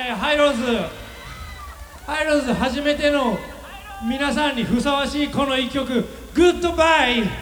えーハイローズ。ハイローズ初めての皆さんにふさわしいこの1曲「グッドバイ」「